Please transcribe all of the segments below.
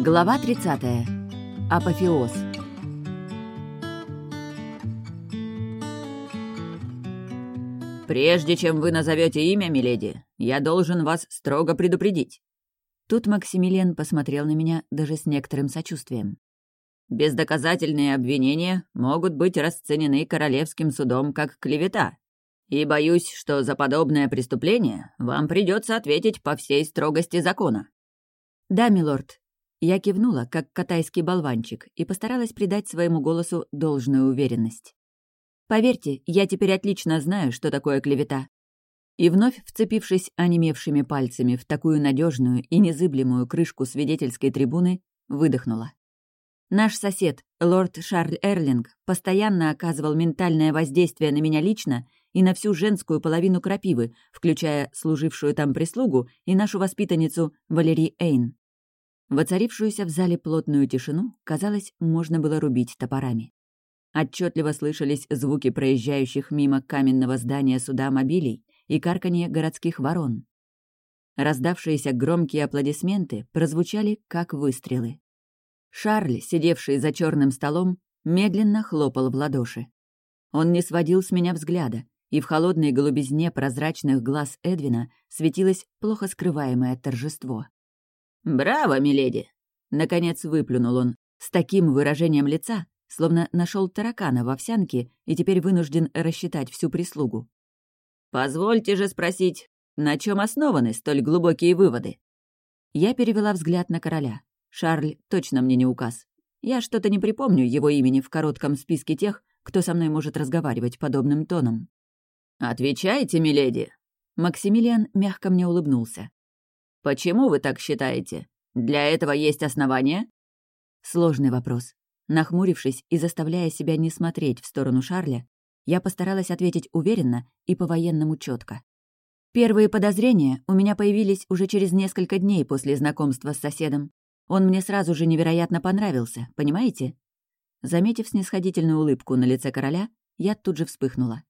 Глава 30. Апофеоз. «Прежде чем вы назовете имя, миледи, я должен вас строго предупредить». Тут Максимилиан посмотрел на меня даже с некоторым сочувствием. «Бездоказательные обвинения могут быть расценены королевским судом как клевета, и боюсь, что за подобное преступление вам придется ответить по всей строгости закона». «Да, милорд». Я кивнула, как катайский болванчик, и постаралась придать своему голосу должную уверенность. «Поверьте, я теперь отлично знаю, что такое клевета». И вновь вцепившись онемевшими пальцами в такую надежную и незыблемую крышку свидетельской трибуны, выдохнула. Наш сосед, лорд Шарль Эрлинг, постоянно оказывал ментальное воздействие на меня лично и на всю женскую половину крапивы, включая служившую там прислугу и нашу воспитанницу Валерий Эйн. Воцарившуюся в зале плотную тишину, казалось, можно было рубить топорами. Отчетливо слышались звуки проезжающих мимо каменного здания суда мобилей и карканье городских ворон. Раздавшиеся громкие аплодисменты прозвучали, как выстрелы. Шарль, сидевший за черным столом, медленно хлопал в ладоши. Он не сводил с меня взгляда, и в холодной голубизне прозрачных глаз Эдвина светилось плохо скрываемое торжество. «Браво, миледи!» — наконец выплюнул он, с таким выражением лица, словно нашел таракана в овсянке и теперь вынужден рассчитать всю прислугу. «Позвольте же спросить, на чем основаны столь глубокие выводы?» Я перевела взгляд на короля. Шарль точно мне не указ. Я что-то не припомню его имени в коротком списке тех, кто со мной может разговаривать подобным тоном. «Отвечайте, миледи!» Максимилиан мягко мне улыбнулся. «Почему вы так считаете? Для этого есть основания?» Сложный вопрос. Нахмурившись и заставляя себя не смотреть в сторону Шарля, я постаралась ответить уверенно и по-военному четко. Первые подозрения у меня появились уже через несколько дней после знакомства с соседом. Он мне сразу же невероятно понравился, понимаете? Заметив снисходительную улыбку на лице короля, я тут же вспыхнула.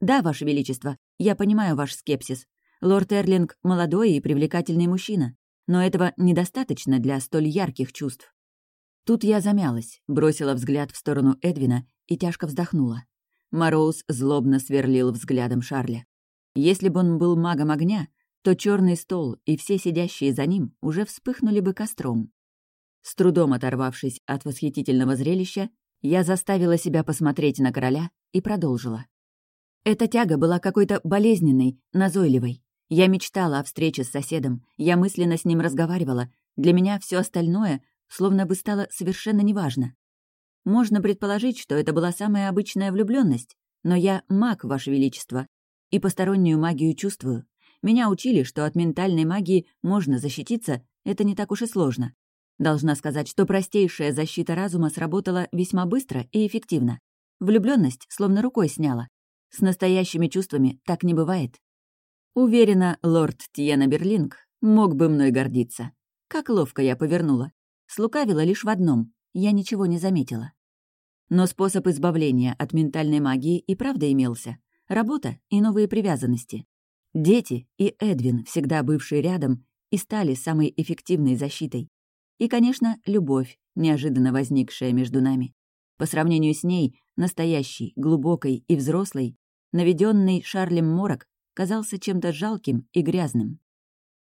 «Да, Ваше Величество, я понимаю ваш скепсис. Лорд Эрлинг — молодой и привлекательный мужчина, но этого недостаточно для столь ярких чувств». Тут я замялась, бросила взгляд в сторону Эдвина и тяжко вздохнула. Мороз злобно сверлил взглядом Шарля. Если бы он был магом огня, то черный стол и все сидящие за ним уже вспыхнули бы костром. С трудом оторвавшись от восхитительного зрелища, я заставила себя посмотреть на короля и продолжила. Эта тяга была какой-то болезненной, назойливой. Я мечтала о встрече с соседом, я мысленно с ним разговаривала. Для меня все остальное словно бы стало совершенно неважно. Можно предположить, что это была самая обычная влюбленность, но я маг, Ваше Величество, и постороннюю магию чувствую. Меня учили, что от ментальной магии можно защититься, это не так уж и сложно. Должна сказать, что простейшая защита разума сработала весьма быстро и эффективно. Влюбленность словно рукой сняла. С настоящими чувствами так не бывает. Уверена, лорд Тиена Берлинг мог бы мной гордиться. Как ловко я повернула. Слукавила лишь в одном — я ничего не заметила. Но способ избавления от ментальной магии и правда имелся. Работа и новые привязанности. Дети и Эдвин, всегда бывшие рядом, и стали самой эффективной защитой. И, конечно, любовь, неожиданно возникшая между нами. По сравнению с ней, настоящей, глубокой и взрослой, наведенный Шарлем морок казался чем-то жалким и грязным.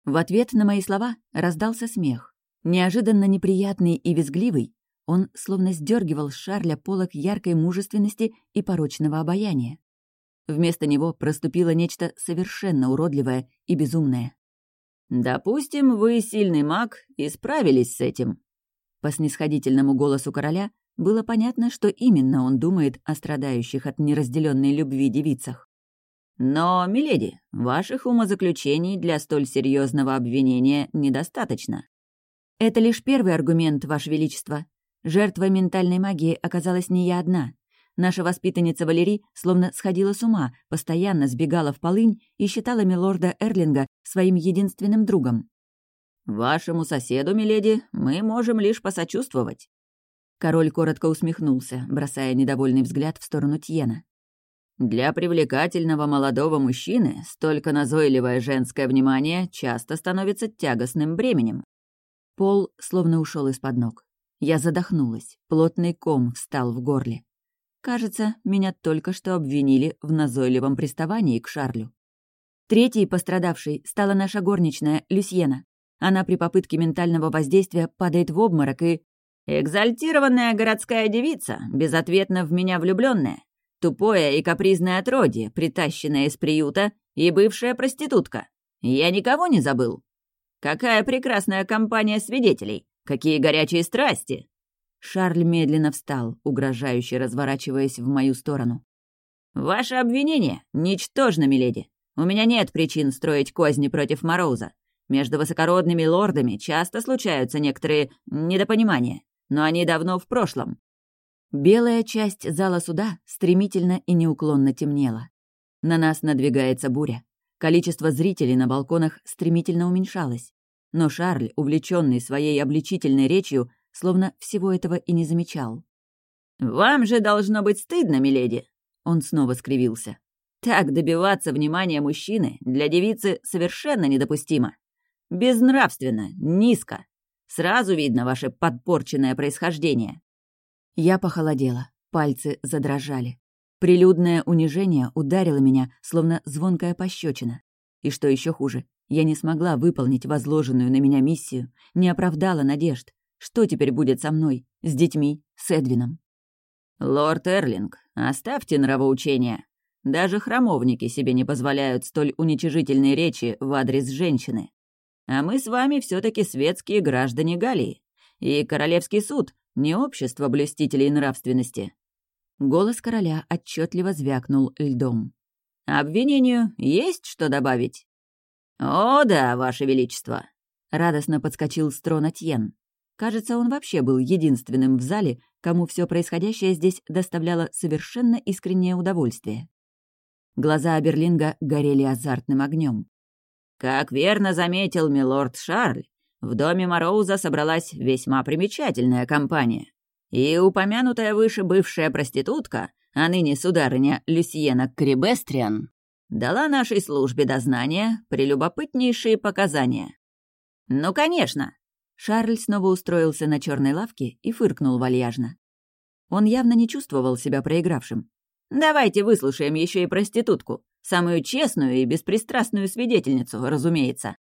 В ответ на мои слова раздался смех. Неожиданно неприятный и визгливый, он словно сдергивал с Шарля полок яркой мужественности и порочного обаяния. Вместо него проступило нечто совершенно уродливое и безумное. «Допустим, вы сильный маг и справились с этим». По снисходительному голосу короля было понятно, что именно он думает о страдающих от неразделенной любви девицах. «Но, миледи, ваших умозаключений для столь серьезного обвинения недостаточно». «Это лишь первый аргумент, Ваше Величество. Жертва ментальной магии оказалась не я одна. Наша воспитанница Валерий словно сходила с ума, постоянно сбегала в полынь и считала милорда Эрлинга своим единственным другом. «Вашему соседу, миледи, мы можем лишь посочувствовать. Король коротко усмехнулся, бросая недовольный взгляд в сторону Тьена. «Для привлекательного молодого мужчины столько назойливое женское внимание часто становится тягостным бременем. Пол словно ушел из-под ног. Я задохнулась, плотный ком встал в горле. Кажется, меня только что обвинили в назойливом приставании к Шарлю. Третьей пострадавшей стала наша горничная, Люсьена. Она при попытке ментального воздействия падает в обморок и... «Экзальтированная городская девица, безответно в меня влюбленная, тупое и капризное отродье, притащенное из приюта, и бывшая проститутка. Я никого не забыл. Какая прекрасная компания свидетелей, какие горячие страсти!» Шарль медленно встал, угрожающе разворачиваясь в мою сторону. «Ваше обвинение ничтожно, миледи. У меня нет причин строить козни против Мороуза. Между высокородными лордами часто случаются некоторые недопонимания, но они давно в прошлом. Белая часть зала суда стремительно и неуклонно темнела. На нас надвигается буря. Количество зрителей на балконах стремительно уменьшалось. Но Шарль, увлеченный своей обличительной речью, словно всего этого и не замечал. «Вам же должно быть стыдно, миледи!» Он снова скривился. «Так добиваться внимания мужчины для девицы совершенно недопустимо. Безнравственно, низко. Сразу видно ваше подпорченное происхождение. Я похолодела, пальцы задрожали. Прилюдное унижение ударило меня, словно звонкая пощечина. И что еще хуже, я не смогла выполнить возложенную на меня миссию, не оправдала надежд. Что теперь будет со мной, с детьми, с Эдвином? «Лорд Эрлинг, оставьте нравоучения. Даже храмовники себе не позволяют столь уничижительной речи в адрес женщины. А мы с вами все таки светские граждане Галии. И Королевский суд не общество блюстителей нравственности». Голос короля отчетливо звякнул льдом. «Обвинению есть что добавить?» «О, да, ваше величество!» — радостно подскочил с трона Тьен. Кажется, он вообще был единственным в зале, кому все происходящее здесь доставляло совершенно искреннее удовольствие. Глаза Аберлинга горели азартным огнем. «Как верно заметил милорд Шарль, в доме Мороуза собралась весьма примечательная компания. И упомянутая выше бывшая проститутка, а ныне сударыня Люсьена Крибестриан, дала нашей службе дознания прелюбопытнейшие показания. «Ну, конечно!» Шарль снова устроился на черной лавке и фыркнул вальяжно. Он явно не чувствовал себя проигравшим. «Давайте выслушаем еще и проститутку, самую честную и беспристрастную свидетельницу, разумеется.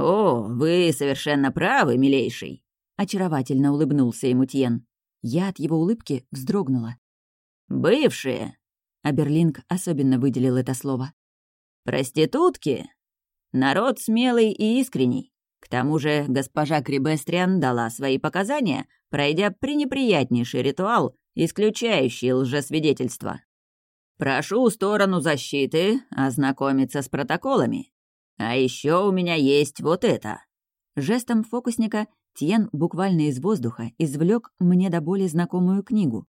«О, вы совершенно правы, милейший!» — очаровательно улыбнулся ему Тьен. Я от его улыбки вздрогнула. «Бывшие!» — Аберлинг особенно выделил это слово. «Проститутки! Народ смелый и искренний. К тому же госпожа Крибестриан дала свои показания, пройдя пренеприятнейший ритуал, исключающий лжесвидетельство. Прошу сторону защиты ознакомиться с протоколами. А еще у меня есть вот это». Жестом фокусника Тьен буквально из воздуха извлек мне до боли знакомую книгу.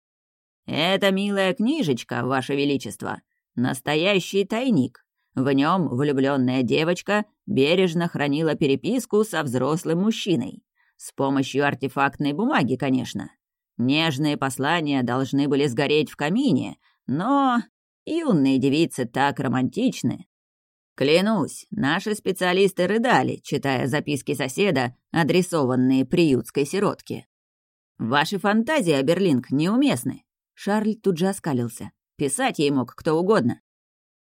«Это милая книжечка, Ваше Величество. Настоящий тайник. В нем влюбленная девочка бережно хранила переписку со взрослым мужчиной. С помощью артефактной бумаги, конечно. Нежные послания должны были сгореть в камине, но юные девицы так романтичны, Клянусь, наши специалисты рыдали, читая записки соседа, адресованные приютской сиротке. Ваши фантазии, Аберлинг, неуместны. Шарль тут же оскалился. Писать ей мог кто угодно.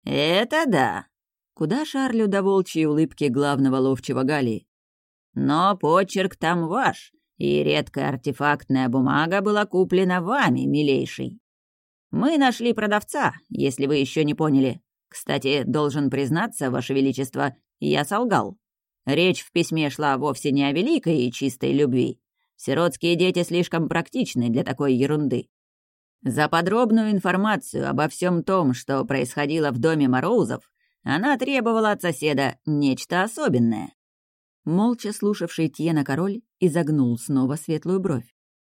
Это да. Куда Шарлю до волчьей улыбки главного ловчего Галии? Но почерк там ваш, и редкая артефактная бумага была куплена вами, милейший. Мы нашли продавца, если вы еще не поняли. Кстати, должен признаться, Ваше Величество, я солгал. Речь в письме шла вовсе не о великой и чистой любви. Сиротские дети слишком практичны для такой ерунды. За подробную информацию обо всем том, что происходило в доме Мороузов, она требовала от соседа нечто особенное. Молча слушавший Тьена король изогнул снова светлую бровь.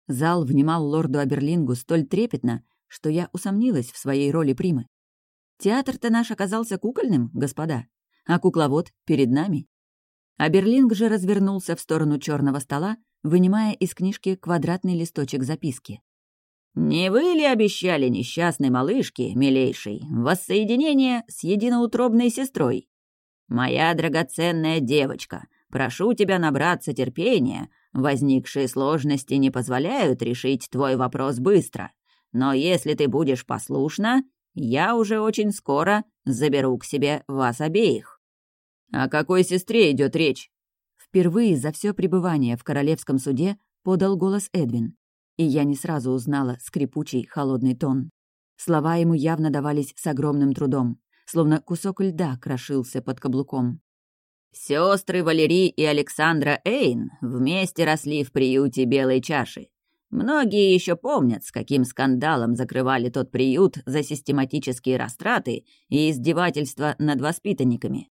Зал внимал лорду Аберлингу столь трепетно, что я усомнилась в своей роли примы. Театр-то наш оказался кукольным, господа, а кукловод перед нами. А Берлинг же развернулся в сторону черного стола, вынимая из книжки квадратный листочек записки. «Не вы ли обещали несчастной малышке, милейшей, воссоединение с единоутробной сестрой? Моя драгоценная девочка, Прошу тебя набраться терпения. Возникшие сложности не позволяют решить твой вопрос быстро. Но если ты будешь послушна, я уже очень скоро заберу к себе вас обеих». «О какой сестре идет речь?» Впервые за все пребывание в королевском суде подал голос Эдвин, и я не сразу узнала скрипучий холодный тон. Слова ему явно давались с огромным трудом, словно кусок льда крошился под каблуком. Сестры Валерий и Александра Эйн вместе росли в приюте Белой чаши. Многие еще помнят, с каким скандалом закрывали тот приют за систематические растраты и издевательства над воспитанниками.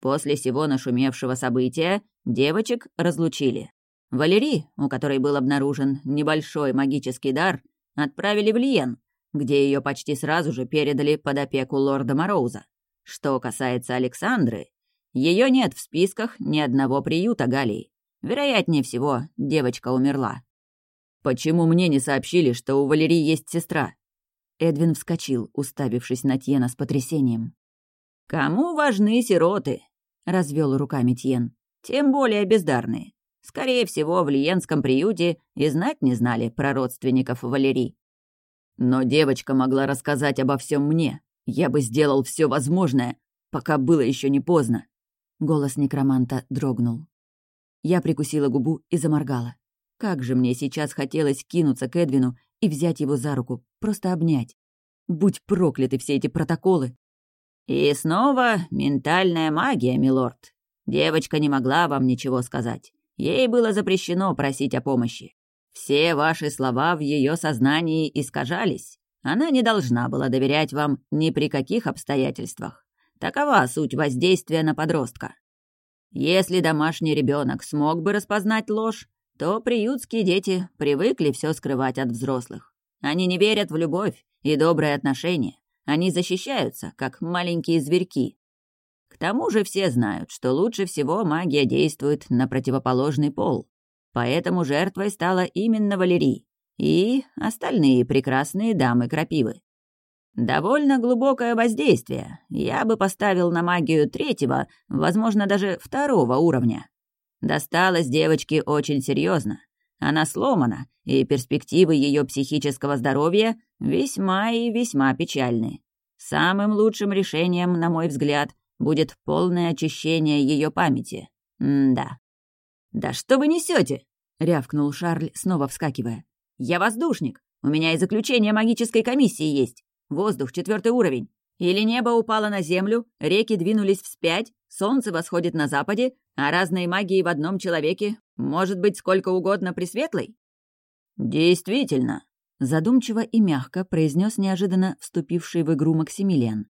После всего нашумевшего события девочек разлучили. Валерий, у которой был обнаружен небольшой магический дар, отправили в Лиен, где ее почти сразу же передали под опеку лорда Мороуза. Что касается Александры, ее нет в списках ни одного приюта Галии. Вероятнее всего, девочка умерла. «Почему мне не сообщили, что у Валерии есть сестра?» Эдвин вскочил, уставившись на Тьена с потрясением. «Кому важны сироты?» — развел руками Тьен. «Тем более бездарные. Скорее всего, в Лиенском приюте и знать не знали про родственников Валерии. Но девочка могла рассказать обо всем мне. Я бы сделал все возможное, пока было еще не поздно. Голос некроманта дрогнул. Я прикусила губу и заморгала. Как же мне сейчас хотелось кинуться к Эдвину и взять его за руку, просто обнять. Будь прокляты все эти протоколы. «И снова ментальная магия, милорд. Девочка не могла вам ничего сказать. Ей было запрещено просить о помощи. Все ваши слова в ее сознании искажались. Она не должна была доверять вам ни при каких обстоятельствах. Такова суть воздействия на подростка. Если домашний ребенок смог бы распознать ложь, то приютские дети привыкли все скрывать от взрослых. Они не верят в любовь и добрые отношения. Они защищаются, как маленькие зверьки. К тому же все знают, что лучше всего магия действует на противоположный пол. Поэтому жертвой стала именно Валерий и остальные прекрасные дамы крапивы. Довольно глубокое воздействие. Я бы поставил на магию третьего, возможно, даже второго уровня. Досталось девочке очень серьезно. Она сломана, и перспективы ее психического здоровья весьма и весьма печальны. Самым лучшим решением, на мой взгляд, будет полное очищение ее памяти. М-да. «Да что вы несете? рявкнул Шарль, снова вскакивая. «Я воздушник. У меня и заключение магической комиссии есть. Воздух — четвертый уровень. Или небо упало на землю, реки двинулись вспять, солнце восходит на западе, а разные магии в одном человеке может быть сколько угодно пресветлой? Действительно, задумчиво и мягко произнес неожиданно вступивший в игру Максимилиан.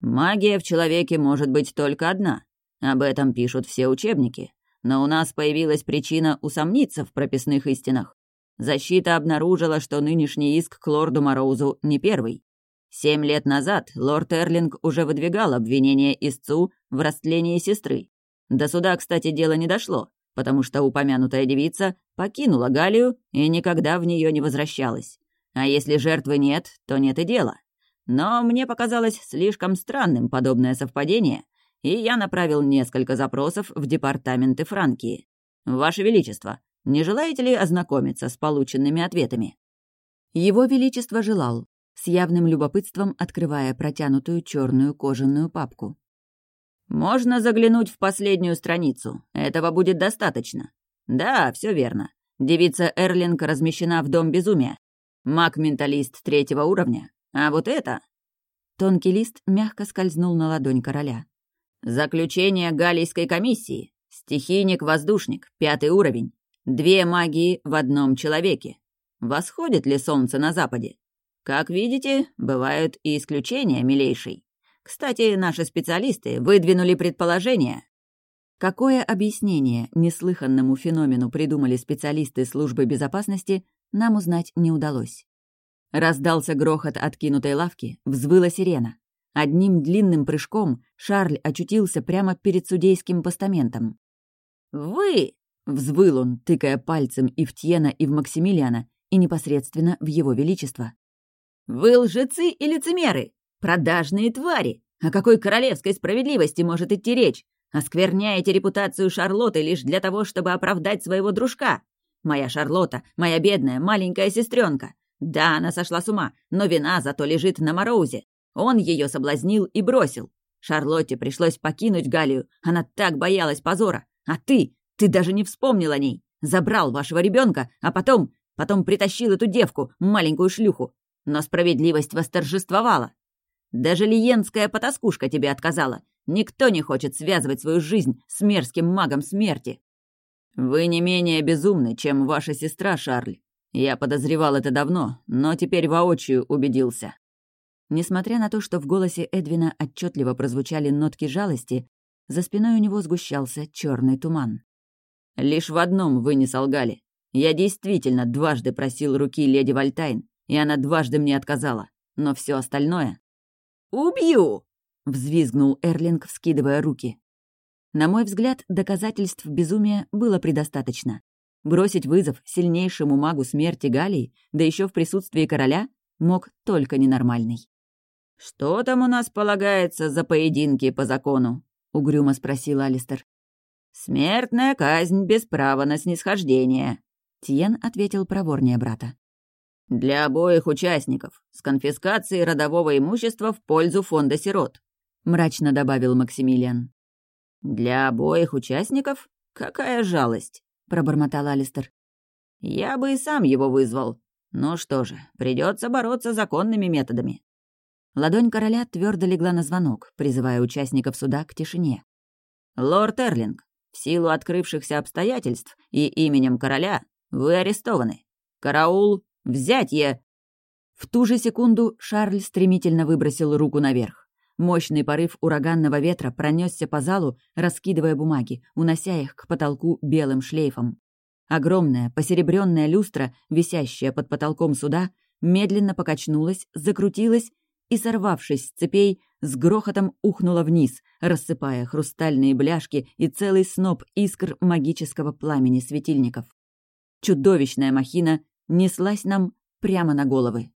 Магия в человеке может быть только одна. Об этом пишут все учебники. Но у нас появилась причина усомниться в прописных истинах. Защита обнаружила, что нынешний иск к лорду Мороузу не первый. Семь лет назад лорд Эрлинг уже выдвигал обвинение истцу в растлении сестры. До суда, кстати, дело не дошло, потому что упомянутая девица покинула Галию и никогда в нее не возвращалась. А если жертвы нет, то нет и дела. Но мне показалось слишком странным подобное совпадение, и я направил несколько запросов в департаменты Франкии. Ваше Величество, не желаете ли ознакомиться с полученными ответами?» Его Величество желал, с явным любопытством открывая протянутую черную кожаную папку. «Можно заглянуть в последнюю страницу. Этого будет достаточно. Да, все верно. Девица Эрлинг размещена в Дом Безумия. Маг-менталист третьего уровня. А вот это...» Тонкий лист мягко скользнул на ладонь короля. «Заключение Галийской комиссии. Стихийник-воздушник, пятый уровень. Две магии в одном человеке. Восходит ли солнце на западе? Как видите, бывают и исключения, милейший. Кстати, наши специалисты выдвинули предположение. Какое объяснение неслыханному феномену придумали специалисты службы безопасности, нам узнать не удалось. Раздался грохот откинутой лавки, взвыла сирена. Одним длинным прыжком Шарль очутился прямо перед судейским постаментом. «Вы!» — взвыл он, тыкая пальцем и в Тьена, и в Максимилиана, и непосредственно в его величество. «Вы лжецы и лицемеры! Продажные твари! О какой королевской справедливости может идти речь? Оскверняете репутацию Шарлотты лишь для того, чтобы оправдать своего дружка. Моя Шарлотта, моя бедная маленькая сестренка. Да, она сошла с ума, но вина зато лежит на Мороузе. Он ее соблазнил и бросил. Шарлотте пришлось покинуть Галию. Она так боялась позора. А ты, ты даже не вспомнил о ней. Забрал вашего ребенка, а потом, потом притащил эту девку, маленькую шлюху. Но справедливость восторжествовала. Даже лиенская потаскушка тебе отказала. Никто не хочет связывать свою жизнь с мерзким магом смерти. Вы не менее безумны, чем ваша сестра, Шарль. Я подозревал это давно, но теперь воочию убедился. Несмотря на то, что в голосе Эдвина отчетливо прозвучали нотки жалости, за спиной у него сгущался черный туман. «Лишь в одном вы не солгали. Я действительно дважды просил руки леди Вальтайн, и она дважды мне отказала. Но все остальное...» «Убью!» — взвизгнул Эрлинг, вскидывая руки. На мой взгляд, доказательств безумия было предостаточно. Бросить вызов сильнейшему магу смерти Галии, да еще в присутствии короля, мог только ненормальный. «Что там у нас полагается за поединки по закону?» — угрюмо спросил Алистер. «Смертная казнь без права на снисхождение», — Тиен ответил проворнее брата. «Для обоих участников, с конфискацией родового имущества в пользу фонда сирот», — мрачно добавил Максимилиан. «Для обоих участников? Какая жалость!» — пробормотал Алистер. «Я бы и сам его вызвал. Ну что же, придется бороться законными методами». Ладонь короля твердо легла на звонок, призывая участников суда к тишине. «Лорд Эрлинг, в силу открывшихся обстоятельств и именем короля вы арестованы. Караул, взятье!» В ту же секунду Шарль стремительно выбросил руку наверх. Мощный порыв ураганного ветра пронесся по залу, раскидывая бумаги, унося их к потолку белым шлейфом. Огромная, посеребренная люстра, висящая под потолком суда, медленно покачнулась, закрутилась и, сорвавшись с цепей, с грохотом ухнула вниз, рассыпая хрустальные бляшки и целый сноп искр магического пламени светильников. Чудовищная махина неслась нам прямо на головы.